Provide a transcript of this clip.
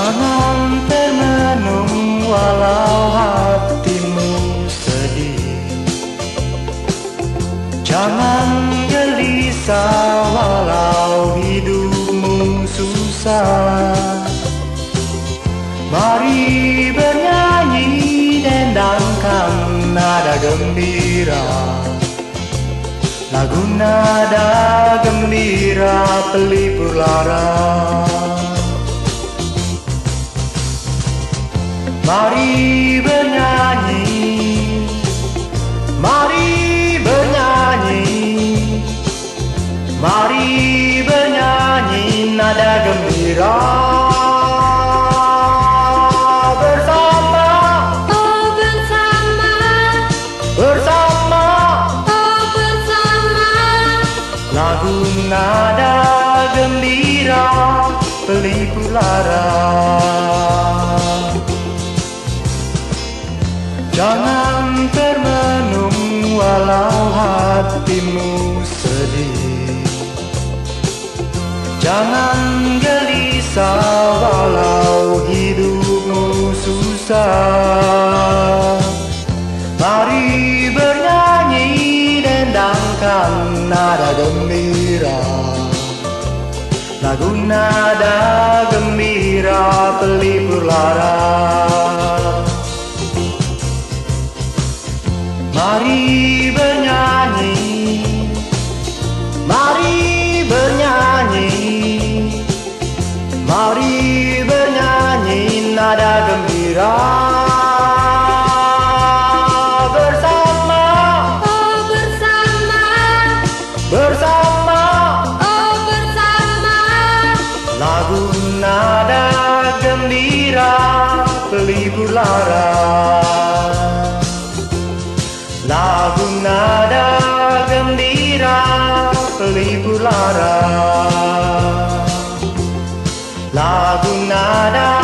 Jangan termenung walau hatimu sedih. Jangan gelisah walau hidupmu susah. Mari bernyanyi dendangkan nada gembira. Lagu nada gembira pelipur lara. Mari bernyanyi. Mari bernyanyi. Mari bernyanyi nada gembira. Bersama. Oh bersama, Bersama. Oh bersama. Lagu nada gembira pelipur lara Jangan termenung walau hatimu sedih. Jangan gelisah walau hidupmu susah. Mari bernyanyi dendangkan nada gembira. Lagu nada gembira Mari bernyanyi. Mari bernyanyi. Mari bernyanyi nada gembira. Bersama. Oh bersama, Bersama. Oh bersama. Lagu nada gembira pelipur lara Libulara, Lara Lagunada